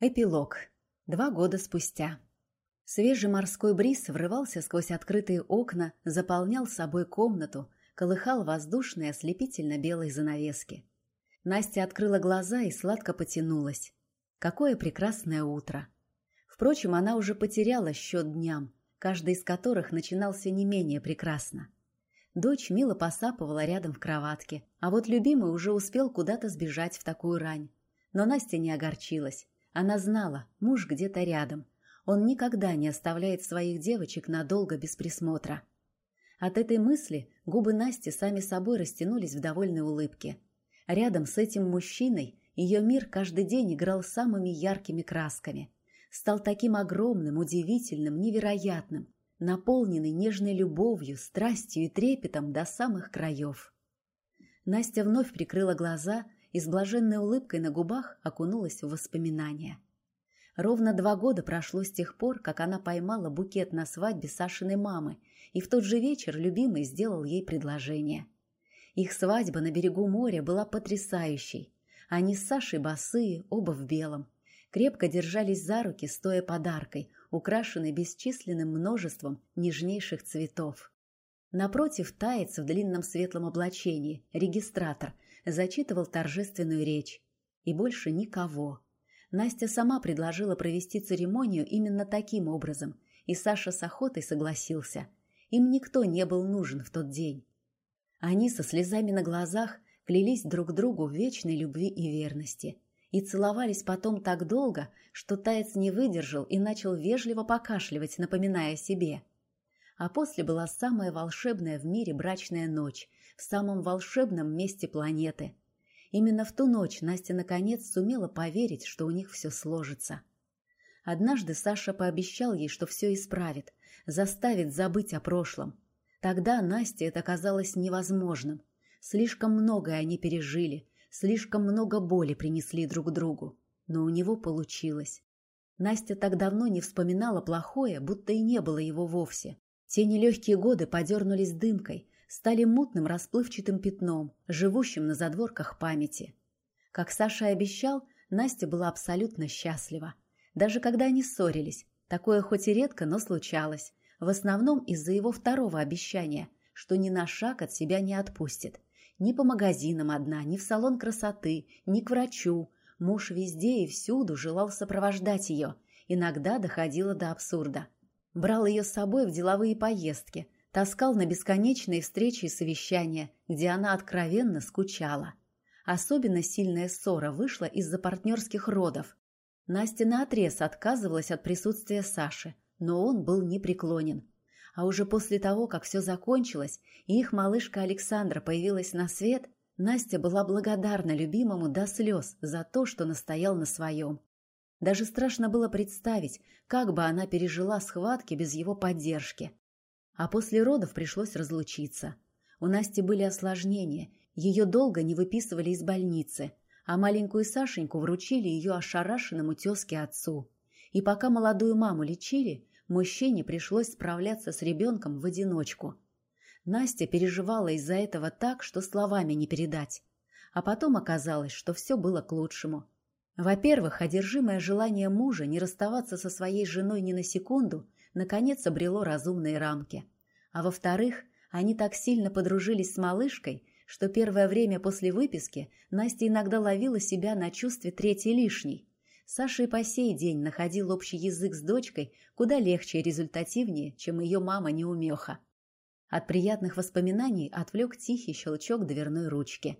Эпилог. Два года спустя. Свежий морской бриз врывался сквозь открытые окна, заполнял собой комнату, колыхал воздушные ослепительно-белые занавески. Настя открыла глаза и сладко потянулась. Какое прекрасное утро! Впрочем, она уже потеряла счет дням, каждый из которых начинался не менее прекрасно. Дочь мило посапывала рядом в кроватке, а вот любимый уже успел куда-то сбежать в такую рань. Но Настя не огорчилась. Она знала, муж где-то рядом. Он никогда не оставляет своих девочек надолго без присмотра. От этой мысли губы Насти сами собой растянулись в довольной улыбке. Рядом с этим мужчиной ее мир каждый день играл самыми яркими красками. Стал таким огромным, удивительным, невероятным, наполненный нежной любовью, страстью и трепетом до самых краев. Настя вновь прикрыла глаза и с блаженной улыбкой на губах окунулась в воспоминания. Ровно два года прошло с тех пор, как она поймала букет на свадьбе Сашиной мамы, и в тот же вечер любимый сделал ей предложение. Их свадьба на берегу моря была потрясающей. Они с Сашей босые, оба в белом. Крепко держались за руки, стоя подаркой, украшенной бесчисленным множеством нежнейших цветов. Напротив таец в длинном светлом облачении, регистратор – зачитывал торжественную речь. И больше никого. Настя сама предложила провести церемонию именно таким образом, и Саша с охотой согласился. Им никто не был нужен в тот день. Они со слезами на глазах клялись друг другу в вечной любви и верности. И целовались потом так долго, что таец не выдержал и начал вежливо покашливать, напоминая себе. А после была самая волшебная в мире брачная ночь, в самом волшебном месте планеты. Именно в ту ночь Настя наконец сумела поверить, что у них все сложится. Однажды Саша пообещал ей, что все исправит, заставит забыть о прошлом. Тогда Насте это казалось невозможным. Слишком многое они пережили, слишком много боли принесли друг другу. Но у него получилось. Настя так давно не вспоминала плохое, будто и не было его вовсе. Те нелегкие годы подернулись дымкой, стали мутным расплывчатым пятном, живущим на задворках памяти. Как Саша и обещал, Настя была абсолютно счастлива. Даже когда они ссорились, такое хоть и редко, но случалось, в основном из-за его второго обещания, что ни на шаг от себя не отпустит. Ни по магазинам одна, ни в салон красоты, ни к врачу. Муж везде и всюду желал сопровождать ее, иногда доходило до абсурда. Брал ее с собой в деловые поездки – таскал на бесконечные встречи и совещания, где она откровенно скучала. Особенно сильная ссора вышла из-за партнерских родов. Настя наотрез отказывалась от присутствия Саши, но он был непреклонен. А уже после того, как все закончилось, и их малышка Александра появилась на свет, Настя была благодарна любимому до слез за то, что настоял на своем. Даже страшно было представить, как бы она пережила схватки без его поддержки. А после родов пришлось разлучиться. У Насти были осложнения, ее долго не выписывали из больницы, а маленькую Сашеньку вручили ее ошарашенному тезке отцу. И пока молодую маму лечили, мужчине пришлось справляться с ребенком в одиночку. Настя переживала из-за этого так, что словами не передать. А потом оказалось, что все было к лучшему. Во-первых, одержимое желание мужа не расставаться со своей женой ни на секунду наконец обрело разумные рамки. А во-вторых, они так сильно подружились с малышкой, что первое время после выписки Настя иногда ловила себя на чувстве третьей лишней. Саша и по сей день находил общий язык с дочкой куда легче и результативнее, чем ее мама-неумеха. От приятных воспоминаний отвлек тихий щелчок дверной ручки.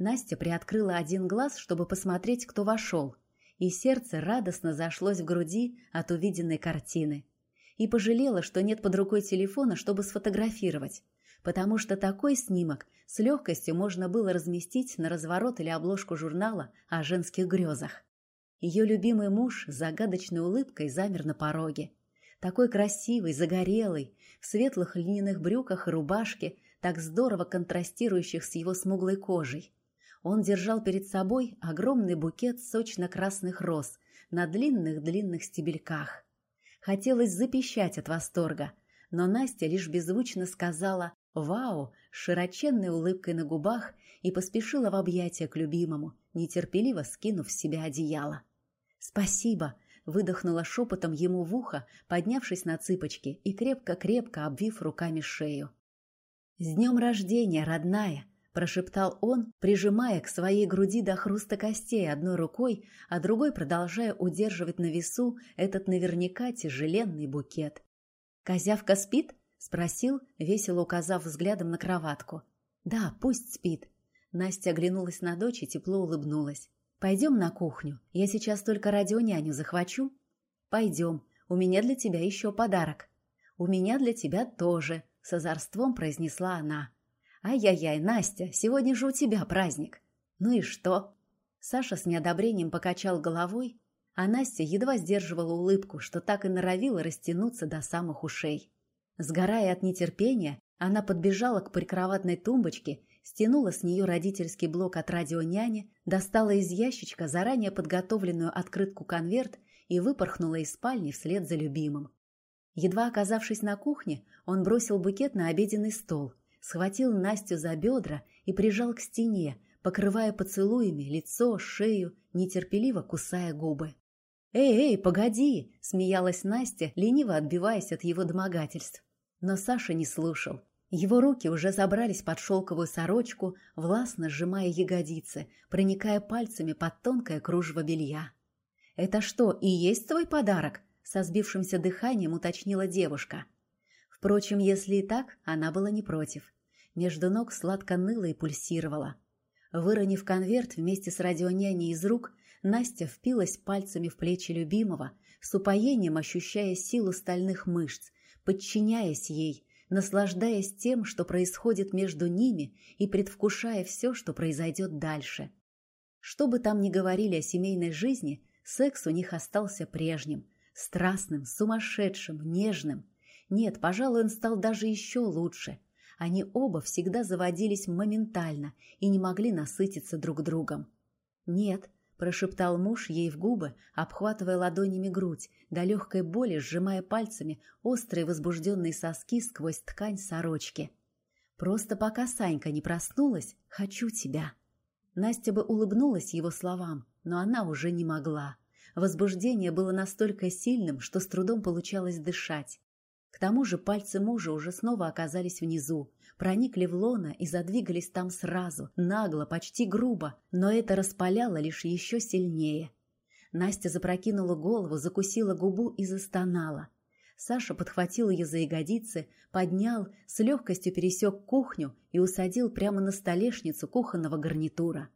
Настя приоткрыла один глаз, чтобы посмотреть, кто вошел, и сердце радостно зашлось в груди от увиденной картины и пожалела, что нет под рукой телефона, чтобы сфотографировать, потому что такой снимок с легкостью можно было разместить на разворот или обложку журнала о женских грезах. Ее любимый муж с загадочной улыбкой замер на пороге. Такой красивый, загорелый, в светлых льняных брюках и рубашке, так здорово контрастирующих с его смуглой кожей. Он держал перед собой огромный букет сочно-красных роз на длинных-длинных стебельках. Хотелось запищать от восторга, но Настя лишь беззвучно сказала «Вау!» с широченной улыбкой на губах и поспешила в объятия к любимому, нетерпеливо скинув с себя одеяло. «Спасибо!» — выдохнула шепотом ему в ухо, поднявшись на цыпочки и крепко-крепко обвив руками шею. «С днем рождения, родная!» — прошептал он, прижимая к своей груди до хруста костей одной рукой, а другой продолжая удерживать на весу этот наверняка тяжеленный букет. «Козявка спит?» — спросил, весело указав взглядом на кроватку. «Да, пусть спит». Настя оглянулась на дочь и тепло улыбнулась. «Пойдем на кухню. Я сейчас только радионяню захвачу». «Пойдем. У меня для тебя еще подарок». «У меня для тебя тоже», — с озорством произнесла она. «Ай-яй-яй, Настя, сегодня же у тебя праздник». «Ну и что?» Саша с неодобрением покачал головой, а Настя едва сдерживала улыбку, что так и норовила растянуться до самых ушей. Сгорая от нетерпения, она подбежала к прикроватной тумбочке, стянула с нее родительский блок от радионяни, достала из ящичка заранее подготовленную открытку-конверт и выпорхнула из спальни вслед за любимым. Едва оказавшись на кухне, он бросил букет на обеденный стол, схватил Настю за бедра и прижал к стене, покрывая поцелуями лицо, шею, нетерпеливо кусая губы. «Эй, эй, погоди!» – смеялась Настя, лениво отбиваясь от его домогательств. Но Саша не слушал. Его руки уже забрались под шелковую сорочку, властно сжимая ягодицы, проникая пальцами под тонкое кружево белья. «Это что, и есть твой подарок?» – со сбившимся дыханием уточнила девушка – Впрочем, если и так, она была не против. Между ног сладко ныло и пульсировала. Выронив конверт вместе с радионяней из рук, Настя впилась пальцами в плечи любимого, с упоением ощущая силу стальных мышц, подчиняясь ей, наслаждаясь тем, что происходит между ними и предвкушая все, что произойдет дальше. Что бы там ни говорили о семейной жизни, секс у них остался прежним, страстным, сумасшедшим, нежным. Нет, пожалуй, он стал даже еще лучше. Они оба всегда заводились моментально и не могли насытиться друг другом. «Нет», – прошептал муж ей в губы, обхватывая ладонями грудь, до легкой боли сжимая пальцами острые возбужденные соски сквозь ткань сорочки. «Просто пока Санька не проснулась, хочу тебя». Настя бы улыбнулась его словам, но она уже не могла. Возбуждение было настолько сильным, что с трудом получалось дышать. К тому же пальцы мужа уже снова оказались внизу, проникли в лона и задвигались там сразу, нагло, почти грубо, но это распаляло лишь еще сильнее. Настя запрокинула голову, закусила губу и застонала. Саша подхватил ее за ягодицы, поднял, с легкостью пересек кухню и усадил прямо на столешницу кухонного гарнитура.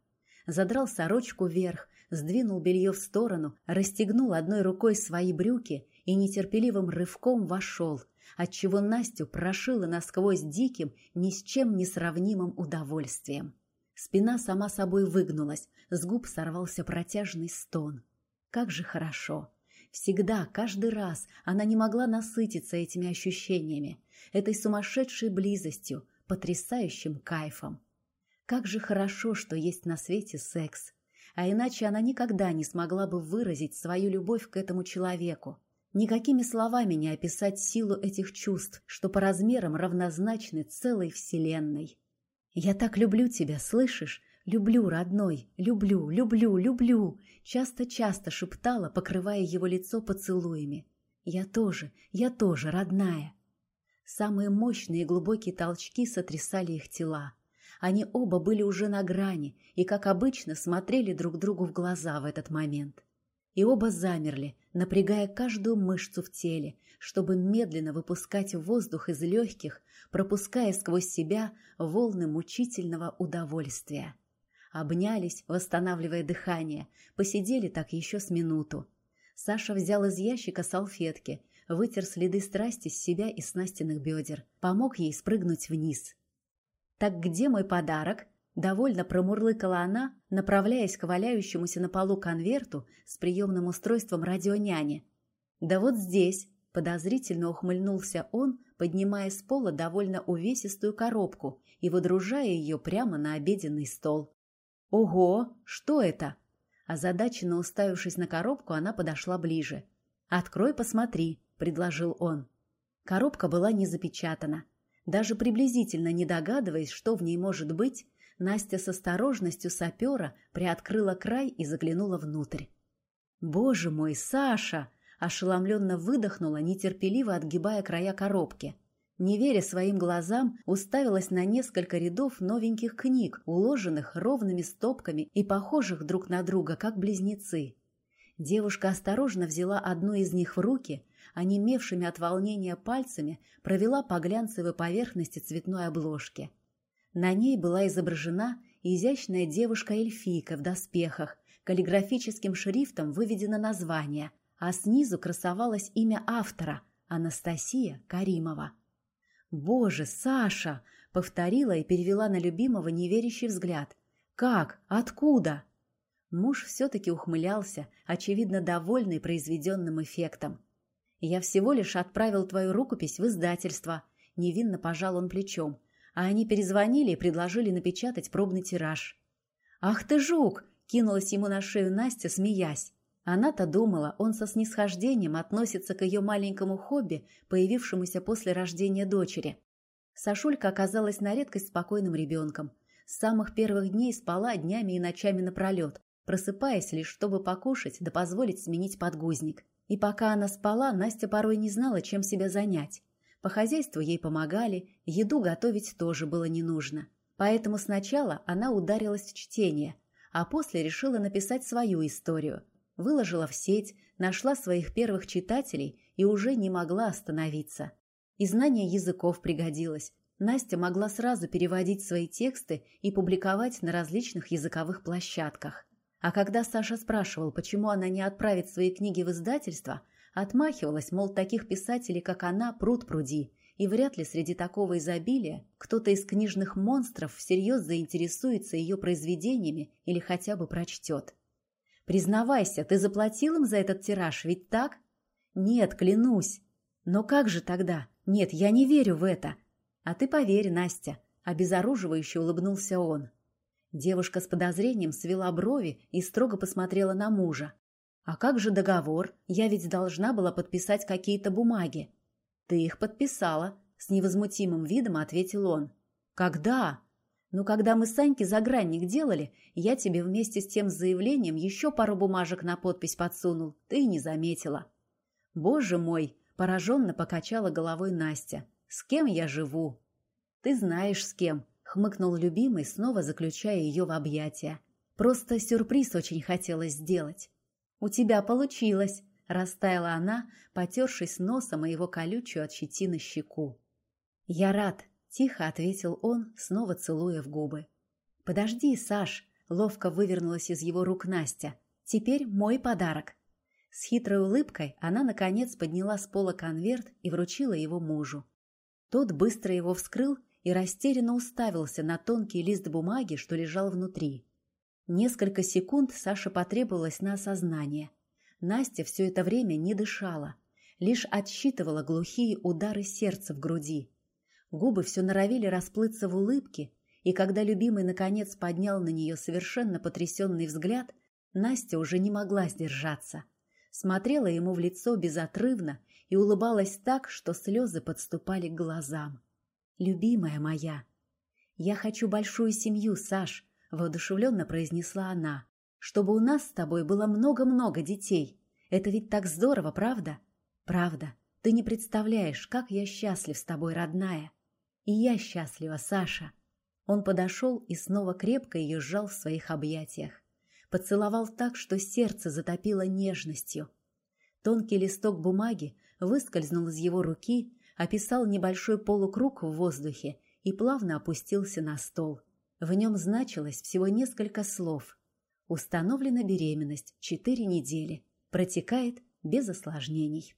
Задрал сорочку вверх, сдвинул белье в сторону, расстегнул одной рукой свои брюки и нетерпеливым рывком вошел, отчего Настю прошила насквозь диким, ни с чем не сравнимым удовольствием. Спина сама собой выгнулась, с губ сорвался протяжный стон. Как же хорошо! Всегда, каждый раз она не могла насытиться этими ощущениями, этой сумасшедшей близостью, потрясающим кайфом. Как же хорошо, что есть на свете секс, а иначе она никогда не смогла бы выразить свою любовь к этому человеку. Никакими словами не описать силу этих чувств, что по размерам равнозначны целой вселенной. «Я так люблю тебя, слышишь? Люблю, родной, люблю, люблю, люблю!» Часто-часто шептала, покрывая его лицо поцелуями. «Я тоже, я тоже, родная!» Самые мощные и глубокие толчки сотрясали их тела. Они оба были уже на грани и, как обычно, смотрели друг другу в глаза в этот момент и оба замерли, напрягая каждую мышцу в теле, чтобы медленно выпускать воздух из легких, пропуская сквозь себя волны мучительного удовольствия. Обнялись, восстанавливая дыхание, посидели так еще с минуту. Саша взял из ящика салфетки, вытер следы страсти с себя и с Настиных бедер, помог ей спрыгнуть вниз. «Так где мой подарок?» Довольно промурлыкала она, направляясь к валяющемуся на полу конверту с приемным устройством радионяни. «Да вот здесь», — подозрительно ухмыльнулся он, поднимая с пола довольно увесистую коробку и выдружая ее прямо на обеденный стол. «Ого! Что это?» Озадаченно уставившись на коробку, она подошла ближе. «Открой, посмотри», — предложил он. Коробка была не запечатана. Даже приблизительно не догадываясь, что в ней может быть, Настя с осторожностью сапера приоткрыла край и заглянула внутрь. «Боже мой, Саша!» – ошеломленно выдохнула, нетерпеливо отгибая края коробки. Не веря своим глазам, уставилась на несколько рядов новеньких книг, уложенных ровными стопками и похожих друг на друга, как близнецы. Девушка осторожно взяла одну из них в руки, а немевшими от волнения пальцами провела по глянцевой поверхности цветной обложки. На ней была изображена изящная девушка-эльфийка в доспехах, каллиграфическим шрифтом выведено название, а снизу красовалось имя автора – Анастасия Каримова. «Боже, Саша!» — повторила и перевела на любимого неверящий взгляд. «Как? Откуда?» Муж все-таки ухмылялся, очевидно довольный произведенным эффектом. «Я всего лишь отправил твою рукопись в издательство», — невинно пожал он плечом, а они перезвонили и предложили напечатать пробный тираж. «Ах ты жук!» — кинулась ему на шею Настя, смеясь. Она-то думала, он со снисхождением относится к ее маленькому хобби, появившемуся после рождения дочери. Сашулька оказалась на редкость спокойным ребенком. С самых первых дней спала днями и ночами напролет, просыпаясь лишь, чтобы покушать да позволить сменить подгузник. И пока она спала, Настя порой не знала, чем себя занять. По хозяйству ей помогали, еду готовить тоже было не нужно. Поэтому сначала она ударилась в чтение, а после решила написать свою историю – выложила в сеть, нашла своих первых читателей и уже не могла остановиться. И знание языков пригодилось. Настя могла сразу переводить свои тексты и публиковать на различных языковых площадках. А когда Саша спрашивал, почему она не отправит свои книги в издательство, отмахивалась, мол, таких писателей, как она, пруд пруди, и вряд ли среди такого изобилия кто-то из книжных монстров всерьез заинтересуется ее произведениями или хотя бы прочтет. Признавайся, ты заплатил им за этот тираж, ведь так? Нет, клянусь. Но как же тогда? Нет, я не верю в это. А ты поверь, Настя. Обезоруживающе улыбнулся он. Девушка с подозрением свела брови и строго посмотрела на мужа. «А как же договор? Я ведь должна была подписать какие-то бумаги». «Ты их подписала», — с невозмутимым видом ответил он. «Когда?» Но когда мы с Саньки загранник делали, я тебе вместе с тем заявлением еще пару бумажек на подпись подсунул. Ты не заметила. Боже мой, пораженно покачала головой Настя. С кем я живу? Ты знаешь, с кем, хмыкнул любимый, снова заключая ее в объятия. Просто сюрприз очень хотелось сделать. У тебя получилось, растаяла она, потершись носом о его колючую от щетины щеку. Я рад, Тихо ответил он, снова целуя в губы. «Подожди, Саш!» — ловко вывернулась из его рук Настя. «Теперь мой подарок!» С хитрой улыбкой она, наконец, подняла с пола конверт и вручила его мужу. Тот быстро его вскрыл и растерянно уставился на тонкий лист бумаги, что лежал внутри. Несколько секунд Саше потребовалось на осознание. Настя все это время не дышала, лишь отсчитывала глухие удары сердца в груди. Губы все норовили расплыться в улыбке, и когда любимый наконец поднял на нее совершенно потрясенный взгляд, Настя уже не могла сдержаться. Смотрела ему в лицо безотрывно и улыбалась так, что слезы подступали к глазам. «Любимая моя!» «Я хочу большую семью, Саш», — воодушевленно произнесла она, «чтобы у нас с тобой было много-много детей. Это ведь так здорово, правда?» «Правда. Ты не представляешь, как я счастлив с тобой, родная. И я счастлива, Саша. Он подошел и снова крепко ее сжал в своих объятиях. Поцеловал так, что сердце затопило нежностью. Тонкий листок бумаги выскользнул из его руки, описал небольшой полукруг в воздухе и плавно опустился на стол. В нем значилось всего несколько слов. Установлена беременность, четыре недели. Протекает без осложнений.